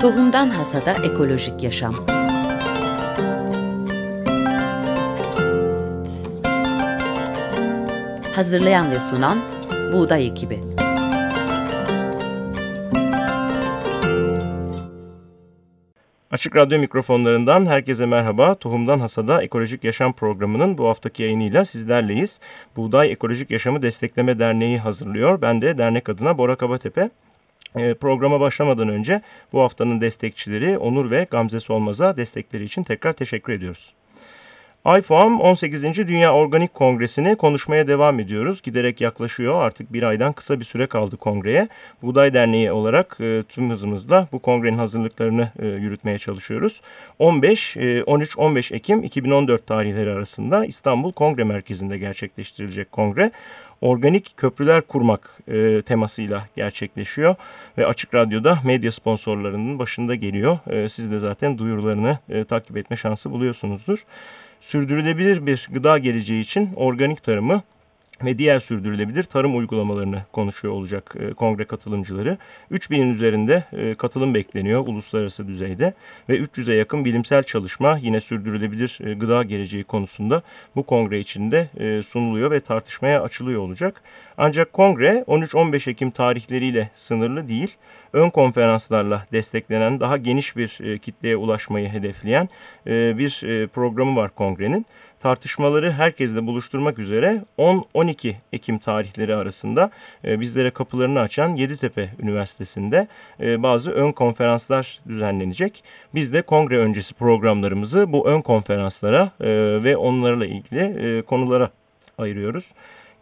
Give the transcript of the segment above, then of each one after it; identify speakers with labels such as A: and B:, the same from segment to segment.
A: Tohumdan Hasada Ekolojik Yaşam Hazırlayan ve sunan Buğday Ekibi
B: Açık Radyo mikrofonlarından herkese merhaba. Tohumdan Hasada Ekolojik Yaşam programının bu haftaki yayınıyla sizlerleyiz. Buğday Ekolojik Yaşamı Destekleme Derneği hazırlıyor. Ben de dernek adına Bora Kabatepe. E, programa başlamadan önce bu haftanın destekçileri Onur ve Gamze Solmaz'a destekleri için tekrar teşekkür ediyoruz. IFOAM 18. Dünya Organik Kongresi'ne konuşmaya devam ediyoruz. Giderek yaklaşıyor. Artık bir aydan kısa bir süre kaldı kongreye. Buğday Derneği olarak e, tüm hızımızla bu kongrenin hazırlıklarını e, yürütmeye çalışıyoruz. 15, e, 13-15 Ekim 2014 tarihleri arasında İstanbul Kongre Merkezi'nde gerçekleştirilecek kongre organik köprüler kurmak e, temasıyla gerçekleşiyor ve Açık Radyo'da medya sponsorlarının başında geliyor. E, siz de zaten duyurularını e, takip etme şansı buluyorsunuzdur sürdürülebilir bir gıda geleceği için organik tarımı ve diğer sürdürülebilir tarım uygulamalarını konuşuyor olacak e, kongre katılımcıları. 3000'in üzerinde e, katılım bekleniyor uluslararası düzeyde ve 300'e yakın bilimsel çalışma yine sürdürülebilir e, gıda geleceği konusunda bu kongre içinde e, sunuluyor ve tartışmaya açılıyor olacak. Ancak kongre 13-15 Ekim tarihleriyle sınırlı değil, ön konferanslarla desteklenen daha geniş bir e, kitleye ulaşmayı hedefleyen e, bir e, programı var kongrenin tartışmaları herkesle buluşturmak üzere 10-12 Ekim tarihleri arasında e, bizlere kapılarını açan Yeditepe Üniversitesi'nde e, bazı ön konferanslar düzenlenecek. Biz de kongre öncesi programlarımızı bu ön konferanslara e, ve onlarla ilgili konulara ayırıyoruz.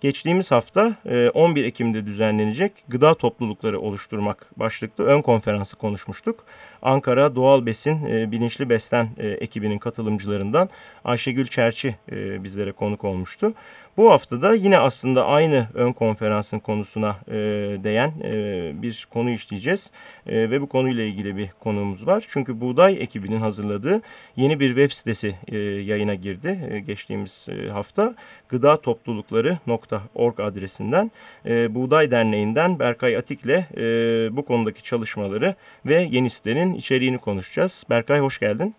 B: Geçtiğimiz hafta 11 e, Ekim'de düzenlenecek gıda toplulukları oluşturmak başlıklı ön konferansı konuşmuştuk. Ankara Doğal Besin e, Bilinçli Beslen e, ekibinin katılımcılarından Ayşegül Çerçi bizlere konuk olmuştu. Bu haftada yine aslında aynı ön konferansın konusuna e, değen e, bir konu işleyeceğiz. E, ve bu konuyla ilgili bir konuğumuz var. Çünkü Buğday ekibinin hazırladığı yeni bir web sitesi e, yayına girdi e, geçtiğimiz e, hafta. gıdatoplulukları.org adresinden e, Buğday Derneği'nden Berkay Atik'le e, bu konudaki çalışmaları ve yeni sitenin içeriğini konuşacağız. Berkay hoş geldin.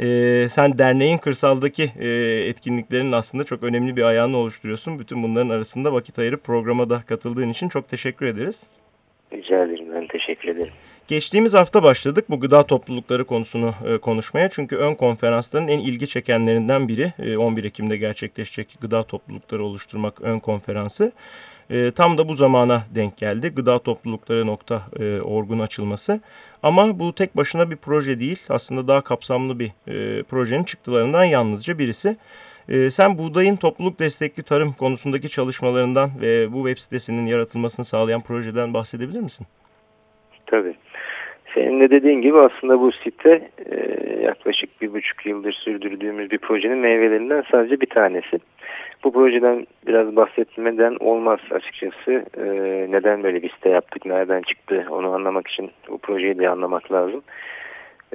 B: Ee, sen derneğin kırsaldaki e, etkinliklerinin aslında çok önemli bir ayağını oluşturuyorsun. Bütün bunların arasında vakit ayırıp programa da katıldığın için çok teşekkür ederiz.
C: Rica ederim ben teşekkür ederim.
B: Geçtiğimiz hafta başladık bu gıda toplulukları konusunu e, konuşmaya. Çünkü ön konferansların en ilgi çekenlerinden biri e, 11 Ekim'de gerçekleşecek gıda toplulukları oluşturmak ön konferansı. E, tam da bu zamana denk geldi. Gıda toplulukları nokta e, açılması. Ama bu tek başına bir proje değil. Aslında daha kapsamlı bir e, projenin çıktılarından yalnızca birisi. E, sen buğdayın topluluk destekli tarım konusundaki çalışmalarından ve bu web sitesinin yaratılmasını sağlayan projeden bahsedebilir misin?
C: Tabii. Senin de dediğin gibi aslında bu site e, yaklaşık bir buçuk yıldır sürdürdüğümüz bir projenin meyvelerinden sadece bir tanesi. Bu projeden biraz bahsetmeden olmaz açıkçası. E, neden böyle bir site yaptık, nereden çıktı onu anlamak için bu projeyi de anlamak lazım.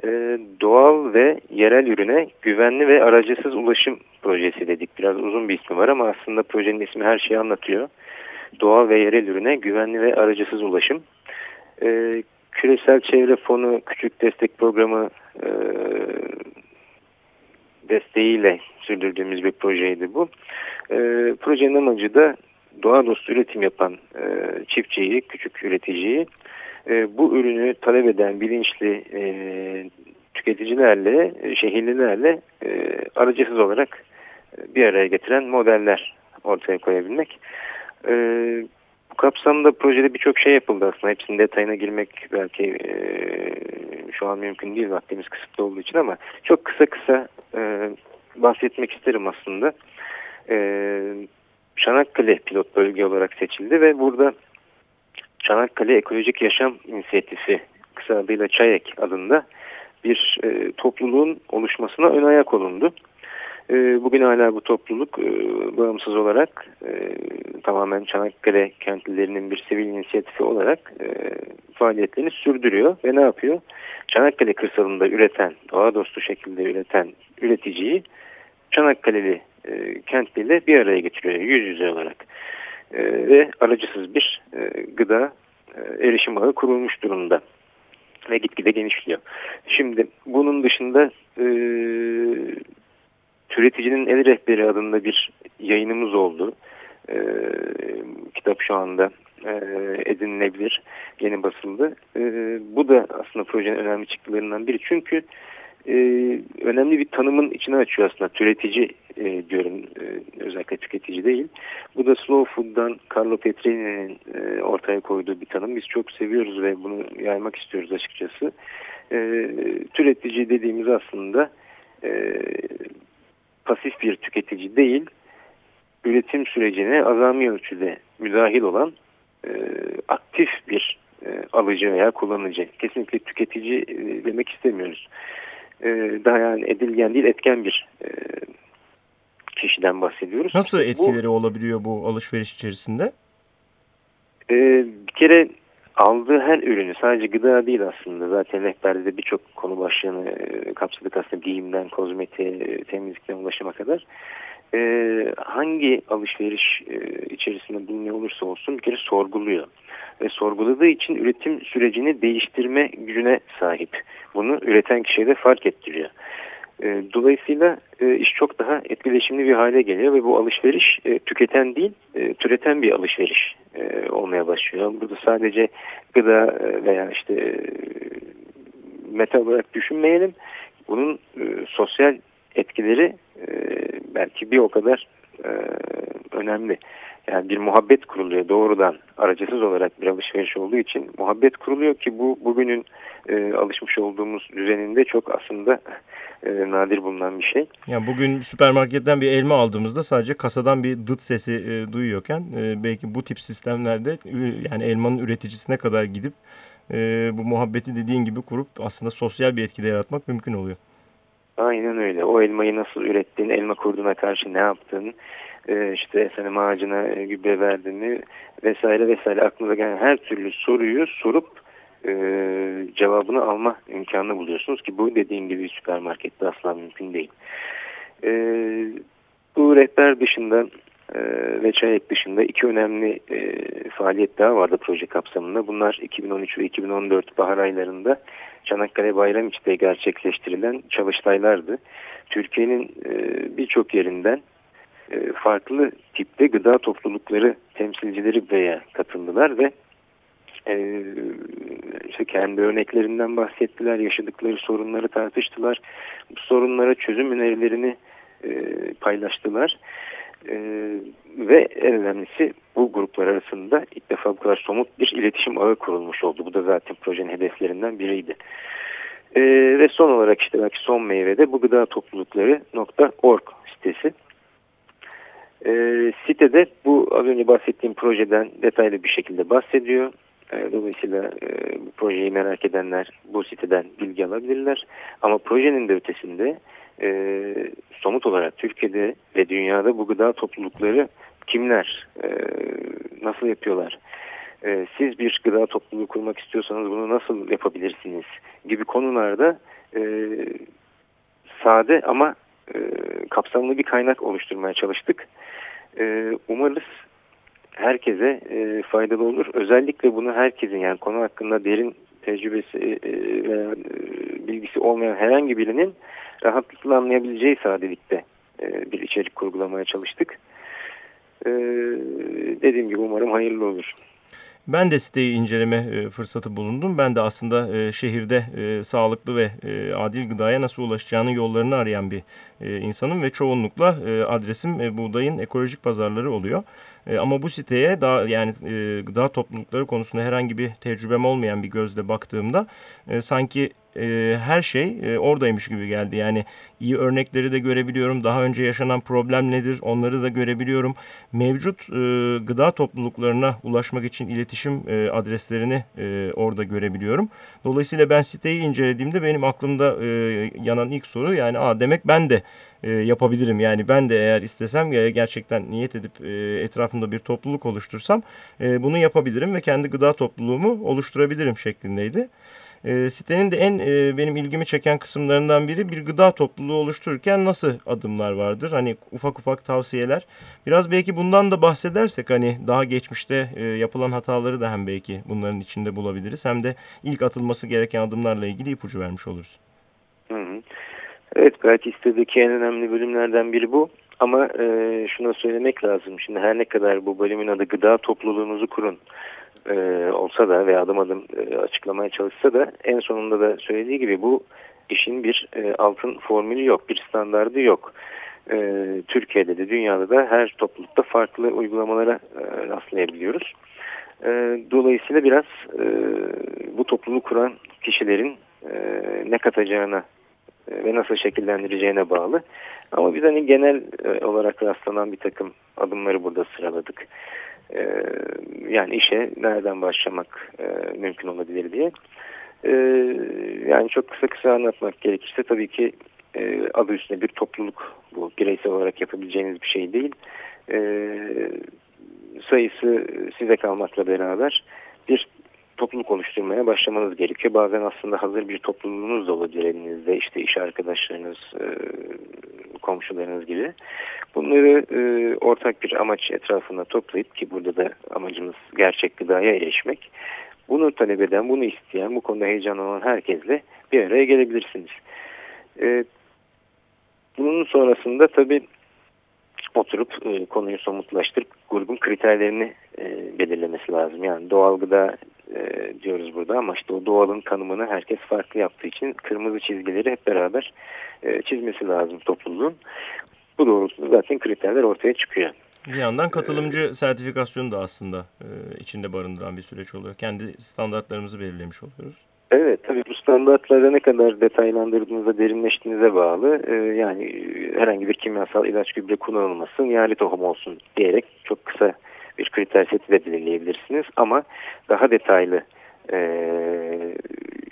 C: E, doğal ve yerel ürüne güvenli ve aracısız ulaşım projesi dedik. Biraz uzun bir ismi var ama aslında projenin ismi her şeyi anlatıyor. Doğal ve yerel ürüne güvenli ve aracısız ulaşım. E, Küresel Çevre Fonu Küçük Destek Programı e, desteğiyle sürdürdüğümüz bir projeydi bu. E, projenin amacı da doğa dostu üretim yapan e, çiftçiyi, küçük üreticiyi e, bu ürünü talep eden bilinçli e, tüketicilerle, e, şehirlilerle e, aracısız olarak e, bir araya getiren modeller ortaya koyabilmek. E, bu kapsamda projede birçok şey yapıldı aslında. Hepsinin detayına girmek belki e, şu an mümkün değil vaktimiz kısıtlı olduğu için ama çok kısa kısa e, bahsetmek isterim aslında. E, Çanakkale pilot bölge olarak seçildi ve burada Çanakkale Ekolojik Yaşam İnisiyatifi kısa adıyla ÇAYEK adında bir e, topluluğun oluşmasına ön ayak olundu. E, bugün hala bu topluluk e, bağımsız olarak e, tamamen Çanakkale kentlilerinin bir sivil inisiyatifi olarak e, faaliyetlerini sürdürüyor ve ne yapıyor? Çanakkale kırsalında üreten, doğa dostu şekilde üreten üreticiyi Çanakkale'li e, kentliyle bir araya getiriyor yüz yüze olarak. Ve aracısız bir gıda erişim ağı kurulmuş durumda. ve gitgide genişliyor. Şimdi bunun dışında Türeticinin El Rehberi adında bir yayınımız oldu. E, kitap şu anda e, edinilebilir. Yeni basıldı. E, bu da aslında projenin önemli çıktılarından biri. Çünkü e, önemli bir tanımın içine açıyor aslında. Türetici e, diyorum e, özellikle tüketici değil. Bu da Slow Food'dan Carlo Petrini'nin e, ortaya koyduğu bir tanım. Biz çok seviyoruz ve bunu yaymak istiyoruz açıkçası. E, türetici dediğimiz aslında e, pasif bir tüketici değil, üretim sürecine azami ölçüde müdahil olan e, aktif bir e, alıcı veya kullanıcı. Kesinlikle tüketici e, demek istemiyoruz. E, daha yani edilgen değil etken bir e, kişiden bahsediyoruz.
B: Nasıl etkileri bu, olabiliyor bu alışveriş içerisinde?
C: E, bir kere aldığı her ürünü sadece gıda değil aslında. Zaten rehberde de birçok konu başlığını e, kapsadık aslında giyimden kozmetiğe temizlikten ulaşıma kadar. E, hangi alışveriş e, içerisinde bulunuyor olursa olsun bir kere sorguluyor. Ve sorguladığı için üretim sürecini değiştirme gücüne sahip. Bunu üreten kişiye de fark ettiriyor. E, dolayısıyla e, iş çok daha etkileşimli bir hale geliyor ve bu alışveriş e, tüketen değil, türeten bir alışveriş olmaya başlıyor. Burada sadece gıda veya işte metal olarak düşünmeyelim. Bunun sosyal etkileri belki bir o kadar önemli. Yani bir muhabbet kuruluyor doğrudan aracısız olarak bir alışveriş olduğu için muhabbet kuruluyor ki bu bugünün e, alışmış olduğumuz düzeninde çok aslında e, nadir bulunan bir şey.
B: Yani bugün süpermarketten bir elma aldığımızda sadece kasadan bir dıt sesi e, duyuyorken e, belki bu tip sistemlerde yani elmanın üreticisine kadar gidip e, bu muhabbeti dediğin gibi kurup aslında sosyal bir etkide yaratmak mümkün oluyor.
C: Aynen öyle. O elmayı nasıl ürettin, elma kurduğuna karşı ne yaptın, e, işte efendim ağacına e, gübre verdin mi vesaire vesaire aklınıza gelen her türlü soruyu sorup e, cevabını alma imkanını buluyorsunuz ki bu dediğim gibi süpermarkette asla mümkün değil. E, bu rehber dışında e, ve çayek dışında iki önemli e, faaliyet daha vardı proje kapsamında. Bunlar 2013 ve 2014 bahar aylarında Çanakkale Bayramiç'te gerçekleştirilen çalıştaylardı. Türkiye'nin e, birçok yerinden farklı tipte gıda toplulukları temsilcileri buraya katıldılar ve e, işte kendi örneklerinden bahsettiler, yaşadıkları sorunları tartıştılar, bu sorunlara çözüm önerilerini e, paylaştılar. E, ve en önemlisi bu gruplar arasında ilk defa bu kadar somut bir iletişim ağı kurulmuş oldu. Bu da zaten projenin hedeflerinden biriydi. E, ve son olarak işte belki son meyvede bu gıda toplulukları .org sitesi. E, sitede bu az önce bahsettiğim projeden detaylı bir şekilde bahsediyor. E, dolayısıyla e, projeyi merak edenler bu siteden bilgi alabilirler. Ama projenin de ötesinde e, somut olarak Türkiye'de ve dünyada bu gıda toplulukları kimler, e, nasıl yapıyorlar? E, siz bir gıda topluluğu kurmak istiyorsanız bunu nasıl yapabilirsiniz gibi konularda e, sade ama e, kapsamlı bir kaynak oluşturmaya çalıştık. E, umarız herkese e, faydalı olur. Özellikle bunu herkesin yani konu hakkında derin tecrübesi e, veya e, bilgisi olmayan herhangi birinin rahatlıkla anlayabileceği sadelikte bir içerik kurgulamaya çalıştık. E, dediğim gibi umarım hayırlı olur.
B: Ben de siteyi inceleme e, fırsatı bulundum. Ben de aslında e, şehirde e, sağlıklı ve adil gıdaya nasıl ulaşacağını yollarını arayan bir insanım ve çoğunlukla adresim buğdayın ekolojik pazarları oluyor. Ama bu siteye daha yani gıda toplulukları konusunda herhangi bir tecrübem olmayan bir gözle baktığımda sanki e, her şey e, oradaymış gibi geldi. Yani iyi örnekleri de görebiliyorum. Daha önce yaşanan problem nedir onları da görebiliyorum. Mevcut e, gıda topluluklarına ulaşmak için iletişim e, adreslerini orada görebiliyorum. Dolayısıyla ben siteyi incelediğimde benim aklımda yanan ilk soru yani Aa, demek ben de yapabilirim. Yani ben de eğer istesem gerçekten niyet edip e, etrafımda bir topluluk oluştursam bunu yapabilirim ve kendi gıda topluluğumu oluşturabilirim şeklindeydi. E, sitenin de en e, benim ilgimi çeken kısımlarından biri bir gıda topluluğu oluştururken nasıl adımlar vardır? Hani ufak ufak tavsiyeler. Biraz belki bundan da bahsedersek hani daha geçmişte e, yapılan hataları da hem belki bunların içinde bulabiliriz. Hem de ilk atılması gereken adımlarla ilgili ipucu vermiş oluruz.
C: Hı hı. Evet belki sitedeki en önemli bölümlerden biri bu. Ama e, şuna söylemek lazım. Şimdi her ne kadar bu bölümün adı gıda topluluğunuzu kurun e, olsa da ve adım adım e, açıklamaya çalışsa da en sonunda da söylediği gibi bu işin bir e, altın formülü yok, bir standardı yok. E, Türkiye'de de dünyada da her toplulukta farklı uygulamalara e, rastlayabiliyoruz. E, dolayısıyla biraz e, bu topluluğu kuran kişilerin e, ne katacağına e, ve nasıl şekillendireceğine bağlı. Ama biz hani genel e, olarak rastlanan bir takım adımları burada sıraladık. E, yani işe nereden başlamak mümkün olabilir diye. Yani çok kısa kısa anlatmak gerekirse tabii ki adı üstünde bir topluluk bu. Bireysel olarak yapabileceğiniz bir şey değil. Sayısı size kalmakla beraber bir topluluk oluşturmaya başlamanız gerekiyor. Bazen aslında hazır bir topluluğunuz da olabilir elinizde. İşte iş arkadaşlarınız, e, komşularınız gibi. Bunları e, ortak bir amaç etrafında toplayıp ki burada da amacımız gerçek gıdaya erişmek. Bunu talep eden, bunu isteyen, bu konuda heyecan olan herkesle bir araya gelebilirsiniz. E, bunun sonrasında tabii oturup e, konuyu somutlaştırıp grubun kriterlerini e, belirlemesi lazım. Yani doğal gıda e, diyoruz burada ama işte o doğalın tanımını herkes farklı yaptığı için kırmızı çizgileri hep beraber e, çizmesi lazım topluluğun. Bu doğrultuda zaten kriterler ortaya çıkıyor.
B: Bir yandan katılımcı ee, sertifikasyonu da aslında e, içinde barındıran bir süreç oluyor. Kendi standartlarımızı belirlemiş oluyoruz.
C: Evet tabii bu standartlara ne kadar detaylandırdığınızda derinleştiğinize bağlı. Ee, yani herhangi bir kimyasal ilaç gübre kullanılmasın, yerli tohum olsun diyerek çok kısa bir kriter seti de belirleyebilirsiniz. Ama daha detaylı e,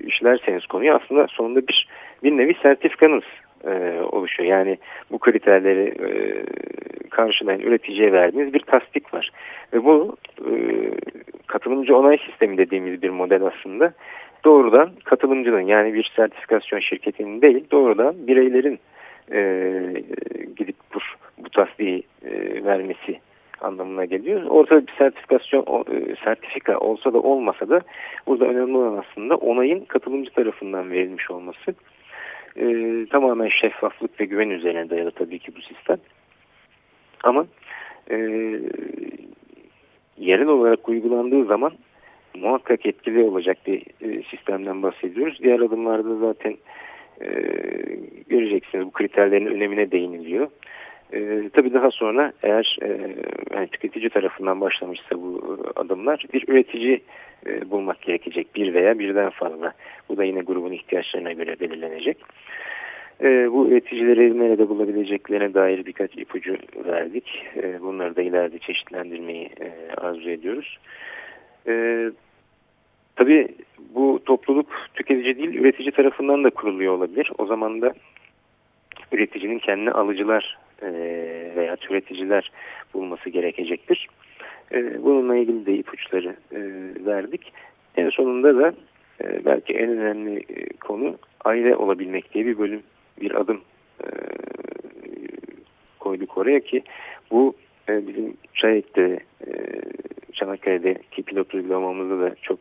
C: işlerseniz konuyu aslında sonunda bir, bir nevi sertifikanız e, oluşuyor. Yani bu kriterleri e, karşılayan üreticiye verdiğiniz bir tasdik var. Ve bu e, katılımcı onay sistemi dediğimiz bir model aslında doğrudan katılımcının yani bir sertifikasyon şirketinin değil doğrudan bireylerin e, gidip bu, bu tasdiği e, vermesi anlamına geliyor. Ortada bir sertifikasyon e, sertifika olsa da olmasa da burada önemli olan aslında onayın katılımcı tarafından verilmiş olması. E, tamamen şeffaflık ve güven üzerine dayalı tabii ki bu sistem. Ama e, yerel olarak uygulandığı zaman muhakkak etkili olacak bir e, sistemden bahsediyoruz. Diğer adımlarda zaten e, göreceksiniz bu kriterlerin önemine değiniliyor. E, tabii daha sonra eğer e, yani tüketici tarafından başlamışsa bu adımlar bir üretici e, bulmak gerekecek bir veya birden fazla. Bu da yine grubun ihtiyaçlarına göre belirlenecek. E, bu üreticileri nerede bulabileceklerine dair birkaç ipucu verdik. E, bunları da ileride çeşitlendirmeyi e, arzu ediyoruz. E, tabii bu topluluk tüketici değil üretici tarafından da kuruluyor olabilir. O zaman da üreticinin kendine alıcılar veya üreticiler bulması gerekecektir. Bununla ilgili de ipuçları verdik. En sonunda da belki en önemli konu aile olabilmek diye bir bölüm, bir adım koyduk oraya ki bu bizim Çayek'te, e, Çanakkale'deki pilot uygulamamızda da çok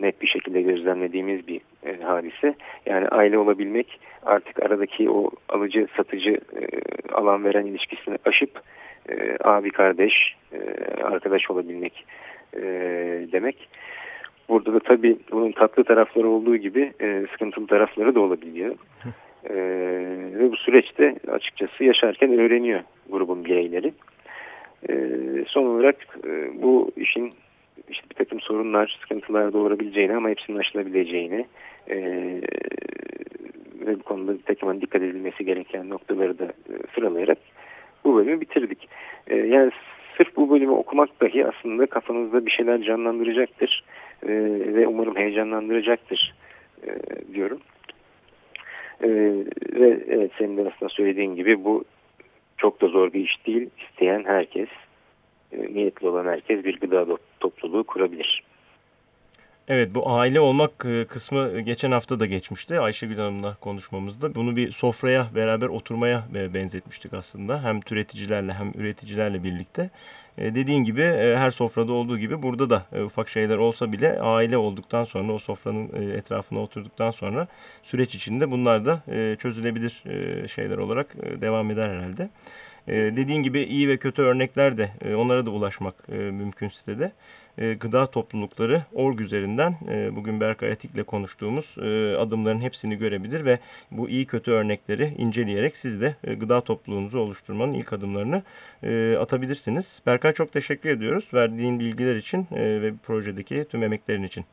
C: net bir şekilde gözlemlediğimiz bir e, hadise. Yani aile olabilmek artık aradaki o alıcı satıcı e, alan veren ilişkisini aşıp e, abi kardeş e, arkadaş olabilmek e, demek. Burada da tabii bunun tatlı tarafları olduğu gibi e, sıkıntılı tarafları da olabiliyor. E, ve bu süreçte açıkçası yaşarken öğreniyor grubun bireyleri. E, son olarak e, bu işin işte bir takım sorunlar, sıkıntılar doğurabileceğini ama hepsinin aşılabileceğini e, ve bu konuda bir takım hani dikkat edilmesi gereken noktaları da e, sıralayarak bu bölümü bitirdik. E, yani sırf bu bölümü okumak dahi aslında kafanızda bir şeyler canlandıracaktır e, ve umarım heyecanlandıracaktır e, diyorum. E, ve evet senin de aslında söylediğin gibi bu çok da zor bir iş değil. İsteyen herkes, niyetli olan herkes bir gıda topluluğu kurabilir.
B: Evet bu aile olmak e, kısmı geçen hafta da geçmişti Ayşegül Hanım'la konuşmamızda. Bunu bir sofraya beraber oturmaya benzetmiştik aslında. Hem türeticilerle hem üreticilerle birlikte. E, dediğin gibi e, her sofrada olduğu gibi burada da ufak şeyler olsa bile aile olduktan sonra o sofranın etrafına oturduktan sonra süreç içinde bunlar da çözülebilir şeyler olarak devam eder herhalde. Dediğin gibi iyi ve kötü örnekler de onlara da ulaşmak mümkün sitede e, gıda toplulukları org üzerinden e, bugün Berkay Atik'le konuştuğumuz e, adımların hepsini görebilir ve bu iyi kötü örnekleri inceleyerek siz de e, gıda topluluğunuzu oluşturmanın ilk adımlarını e, atabilirsiniz. Berkay çok teşekkür ediyoruz verdiğin bilgiler için e, ve projedeki tüm emeklerin için.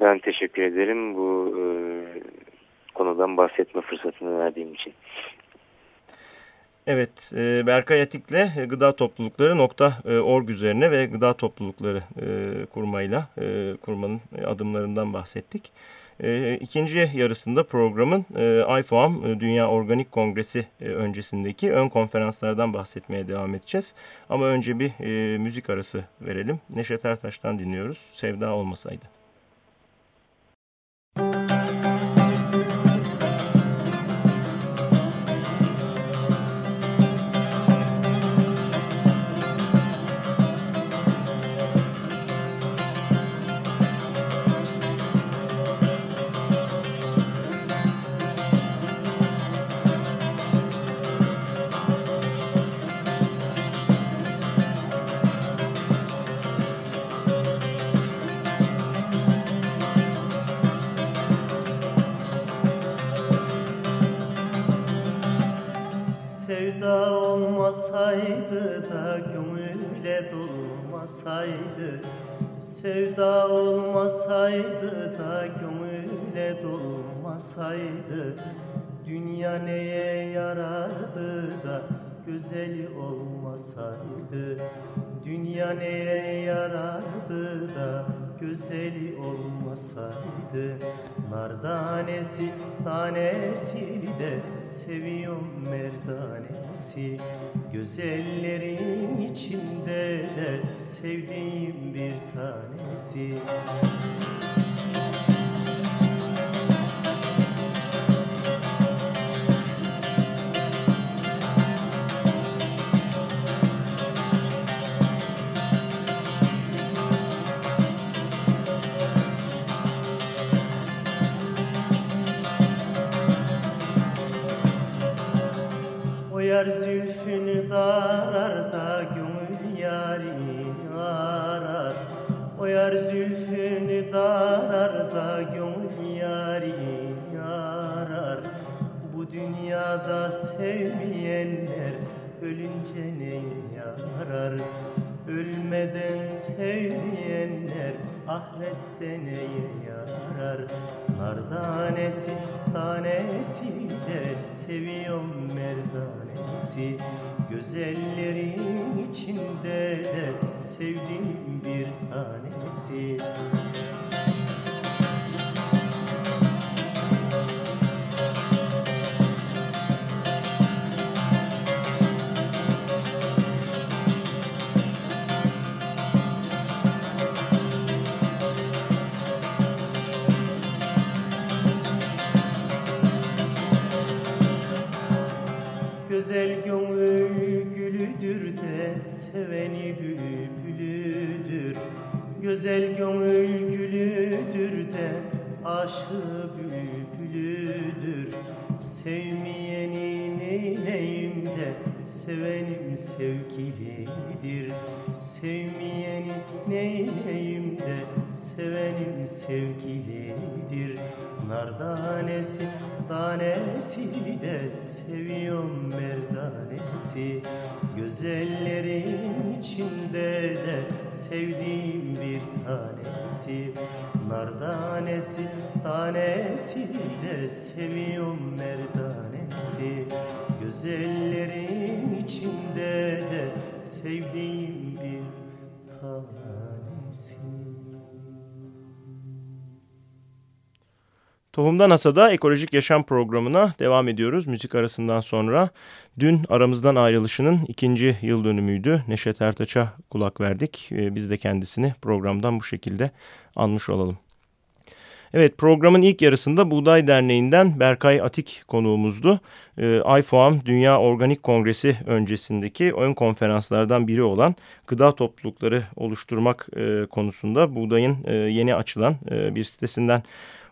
C: Ben teşekkür ederim bu e, konudan bahsetme fırsatını verdiğim için.
B: Evet, e, Berkay Atik'le gıda toplulukları nokta e, org üzerine ve gıda toplulukları kurmayla kurmanın adımlarından bahsettik. E, ikinci yarısında programın e, IFOAM e, Dünya Organik Kongresi e, öncesindeki ön konferanslardan bahsetmeye devam edeceğiz. Ama önce bir e, müzik arası verelim. Neşet Ertaş'tan dinliyoruz. Sevda olmasaydı.
D: Olsaydı Dünya neye yarardı da güzel olmasaydı? Dünya neye yarardı da güzel olmasaydı? Nar tanesi de seviyorum merdanesi. Güzellerin içinde de sevdiğim bir tanesi yar zülfünü darar da gönül yarini arar. O yar zülfünü darar da gönül yarini arar. Bu dünyada sevmeyenler ölünce ne yarar? Ölmeden sevmeyenler ahirette neye yarar? Nar tanesi tanesi de seviyorum merdanesi Güzellerin içinde de sevdiğim bir tanesi aşkım seviyorum merdanesi Güzellerin içinde de sevdiğim bir tanesi
B: Tohumdan Hasada Ekolojik Yaşam programına devam ediyoruz. Müzik arasından sonra dün aramızdan ayrılışının ikinci yıl dönümüydü. Neşet Ertaç'a kulak verdik. Ee, biz de kendisini programdan bu şekilde anmış olalım. Evet programın ilk yarısında Buğday Derneği'nden Berkay Atik konuğumuzdu. Ee, IFOAM Dünya Organik Kongresi öncesindeki ön konferanslardan biri olan gıda toplulukları oluşturmak e, konusunda buğdayın e, yeni açılan e, bir sitesinden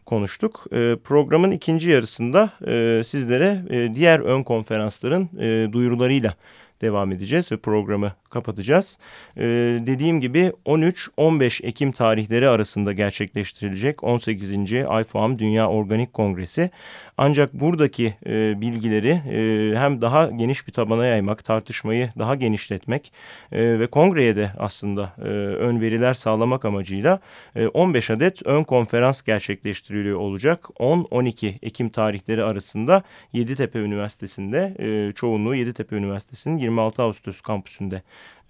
B: konuştuk. E, programın ikinci yarısında e, sizlere e, diğer ön konferansların e, duyurularıyla devam edeceğiz ve programı kapatacağız. Ee, dediğim gibi 13-15 Ekim tarihleri arasında gerçekleştirilecek 18. IFOAM Dünya Organik Kongresi. Ancak buradaki e, bilgileri e, hem daha geniş bir tabana yaymak, tartışmayı daha genişletmek e, ve kongreye de aslında e, ön veriler sağlamak amacıyla e, 15 adet ön konferans gerçekleştiriliyor olacak. 10-12 Ekim tarihleri arasında Yeditepe Üniversitesi'nde, e, çoğunluğu Yeditepe Üniversitesi'nin 26 Ağustos kampüsünde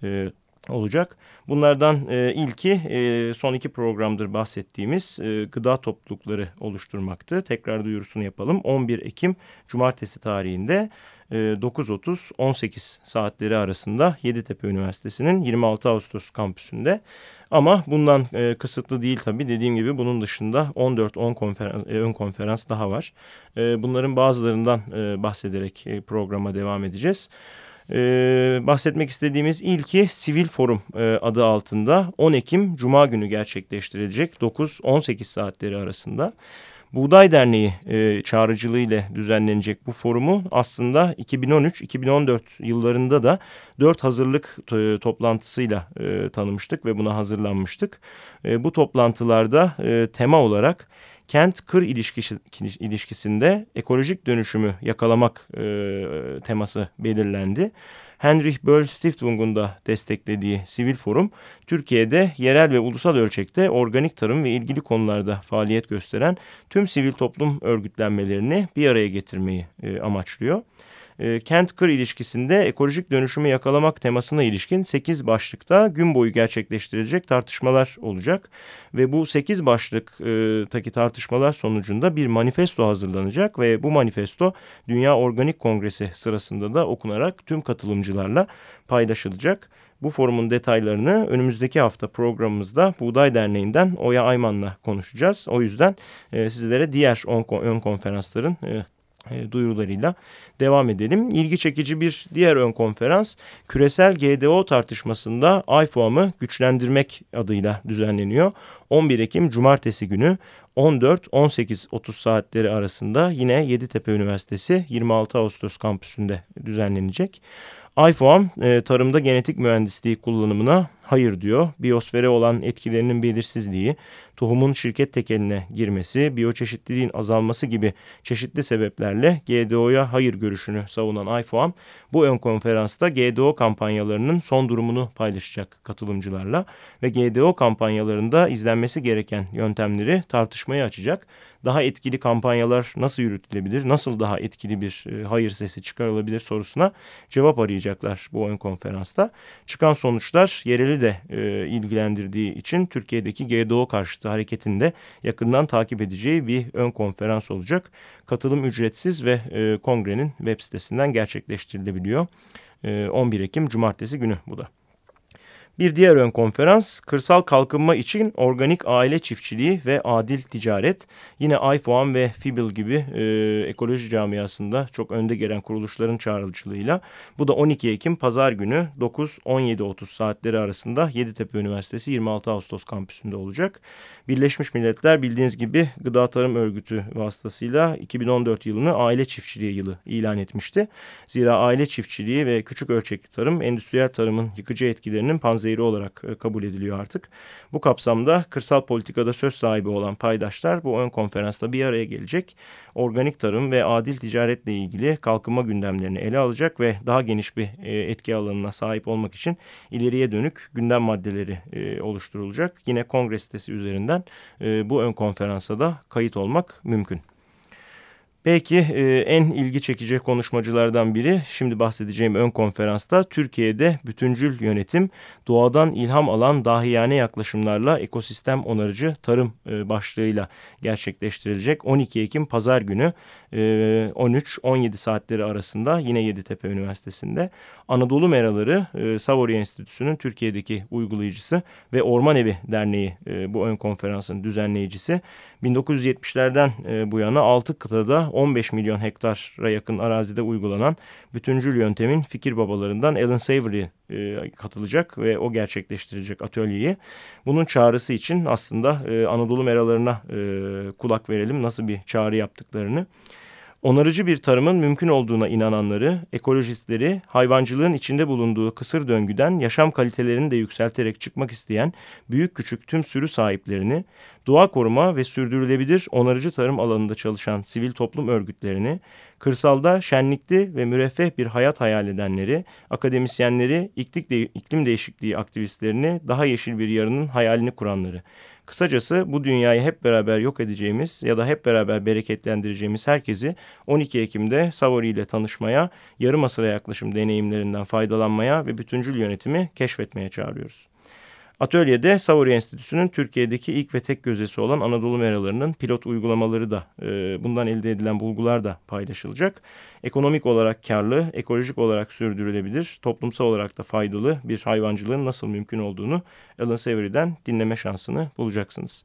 B: e, olacak. Bunlardan e, ilki e, son iki programdır bahsettiğimiz e, gıda toplulukları oluşturmaktı. Tekrar duyurusunu yapalım. 11 Ekim Cumartesi tarihinde e, 9.30-18 saatleri arasında Yeditepe Üniversitesi'nin 26 Ağustos kampüsünde. Ama bundan e, kısıtlı değil tabii. Dediğim gibi bunun dışında 14 10 konferans, e, ön konferans daha var. E, bunların bazılarından e, bahsederek e, programa devam edeceğiz. Ee, bahsetmek istediğimiz ilki Sivil Forum e, adı altında 10 Ekim Cuma günü gerçekleştirilecek 9-18 saatleri arasında. Buğday Derneği e, çağrıcılığı ile düzenlenecek bu forumu aslında 2013-2014 yıllarında da dört hazırlık e, toplantısıyla e, tanımıştık ve buna hazırlanmıştık. E, bu toplantılarda e, tema olarak kent-kır ilişkisi, ilişkisinde ekolojik dönüşümü yakalamak e, teması belirlendi. Heinrich Böll Stiftung'un da desteklediği sivil forum, Türkiye'de yerel ve ulusal ölçekte organik tarım ve ilgili konularda faaliyet gösteren tüm sivil toplum örgütlenmelerini bir araya getirmeyi e, amaçlıyor e, kent-kır ilişkisinde ekolojik dönüşümü yakalamak temasına ilişkin 8 başlıkta gün boyu gerçekleştirilecek tartışmalar olacak. Ve bu 8 başlıktaki tartışmalar sonucunda bir manifesto hazırlanacak ve bu manifesto Dünya Organik Kongresi sırasında da okunarak tüm katılımcılarla paylaşılacak. Bu forumun detaylarını önümüzdeki hafta programımızda Buğday Derneği'nden Oya Ayman'la konuşacağız. O yüzden e, sizlere diğer on, ön konferansların e, e, duyurularıyla devam edelim. İlgi çekici bir diğer ön konferans küresel GDO tartışmasında IFOAM'ı güçlendirmek adıyla düzenleniyor. 11 Ekim Cumartesi günü 14-18-30 saatleri arasında yine Yeditepe Üniversitesi 26 Ağustos kampüsünde düzenlenecek. IFOAM e, tarımda genetik mühendisliği kullanımına hayır diyor. Biyosfere olan etkilerinin belirsizliği, tohumun şirket tekeline girmesi, biyoçeşitliliğin azalması gibi çeşitli sebeplerle GDO'ya hayır görüşünü savunan IFOAM bu ön konferansta GDO kampanyalarının son durumunu paylaşacak katılımcılarla ve GDO kampanyalarında izlenmesi gereken yöntemleri tartışmaya açacak daha etkili kampanyalar nasıl yürütülebilir, nasıl daha etkili bir e, hayır sesi çıkarılabilir sorusuna cevap arayacaklar bu ön konferansta. Çıkan sonuçlar yereli de e, ilgilendirdiği için Türkiye'deki GDO karşıtı hareketinde yakından takip edeceği bir ön konferans olacak. Katılım ücretsiz ve e, kongrenin web sitesinden gerçekleştirilebiliyor. E, 11 Ekim Cumartesi günü bu da. Bir diğer ön konferans kırsal kalkınma için organik aile çiftçiliği ve adil ticaret. Yine iFoam ve Fibil gibi e, ekoloji camiasında çok önde gelen kuruluşların çağrıcılığıyla. Bu da 12 Ekim pazar günü 9-17.30 saatleri arasında Yeditepe Üniversitesi 26 Ağustos kampüsünde olacak. Birleşmiş Milletler bildiğiniz gibi Gıda Tarım Örgütü vasıtasıyla 2014 yılını aile çiftçiliği yılı ilan etmişti. Zira aile çiftçiliği ve küçük ölçekli tarım endüstriyel tarımın yıkıcı etkilerinin panzehiri olarak e, kabul ediliyor artık. Bu kapsamda kırsal politikada söz sahibi olan paydaşlar bu ön konferansta bir araya gelecek. Organik tarım ve adil ticaretle ilgili kalkınma gündemlerini ele alacak ve daha geniş bir e, etki alanına sahip olmak için ileriye dönük gündem maddeleri e, oluşturulacak. Yine kongre sitesi üzerinden bu ön konferansa da kayıt olmak mümkün. Belki e, en ilgi çekici konuşmacılardan biri şimdi bahsedeceğim ön konferansta Türkiye'de bütüncül yönetim, doğadan ilham alan dahiyane yaklaşımlarla ekosistem onarıcı tarım e, başlığıyla gerçekleştirilecek. 12 Ekim Pazar günü e, 13-17 saatleri arasında yine Yeditepe Üniversitesi'nde Anadolu Meraları e, Savory Enstitüsü'nün Türkiye'deki uygulayıcısı ve Orman Evi Derneği e, bu ön konferansın düzenleyicisi 1970'lerden e, bu yana 6 kıtada 15 milyon hektara yakın arazide uygulanan bütüncül yöntemin fikir babalarından Alan Savory e, katılacak ve o gerçekleştirecek atölyeyi. Bunun çağrısı için aslında e, Anadolu meralarına e, kulak verelim nasıl bir çağrı yaptıklarını. Onarıcı bir tarımın mümkün olduğuna inananları, ekolojistleri, hayvancılığın içinde bulunduğu kısır döngüden yaşam kalitelerini de yükselterek çıkmak isteyen büyük küçük tüm sürü sahiplerini, doğa koruma ve sürdürülebilir onarıcı tarım alanında çalışan sivil toplum örgütlerini, kırsalda şenlikli ve müreffeh bir hayat hayal edenleri, akademisyenleri, iklim değişikliği aktivistlerini, daha yeşil bir yarının hayalini kuranları, Kısacası bu dünyayı hep beraber yok edeceğimiz ya da hep beraber bereketlendireceğimiz herkesi 12 Ekim'de Savory ile tanışmaya, yarım asıra yaklaşım deneyimlerinden faydalanmaya ve bütüncül yönetimi keşfetmeye çağırıyoruz. Atölyede Savory Enstitüsü'nün Türkiye'deki ilk ve tek gözesi olan Anadolu meralarının pilot uygulamaları da e, bundan elde edilen bulgular da paylaşılacak. Ekonomik olarak karlı, ekolojik olarak sürdürülebilir, toplumsal olarak da faydalı bir hayvancılığın nasıl mümkün olduğunu Alan Savory'den dinleme şansını bulacaksınız.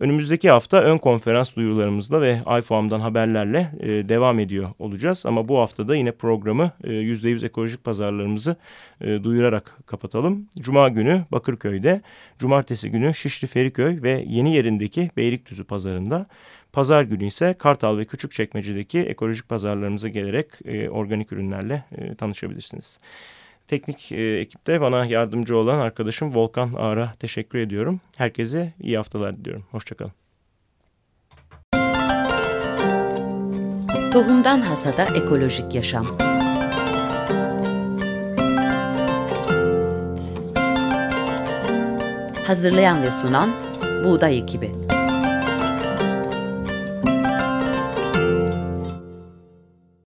B: Önümüzdeki hafta ön konferans duyurularımızla ve iFoam'dan haberlerle e, devam ediyor olacağız. Ama bu hafta da yine programı e, %100 ekolojik pazarlarımızı e, duyurarak kapatalım. Cuma günü Bakırköy'de, cumartesi günü Şişli Feriköy ve yeni yerindeki Beylikdüzü pazarında, pazar günü ise Kartal ve Küçükçekmece'deki ekolojik pazarlarımıza gelerek e, organik ürünlerle e, tanışabilirsiniz. Teknik e, ekipte bana yardımcı olan arkadaşım Volkan Ağar'a teşekkür ediyorum. Herkese iyi haftalar diliyorum. Hoşçakalın.
A: Tohumdan Hasada Ekolojik Yaşam Hazırlayan ve sunan Buğday Ekibi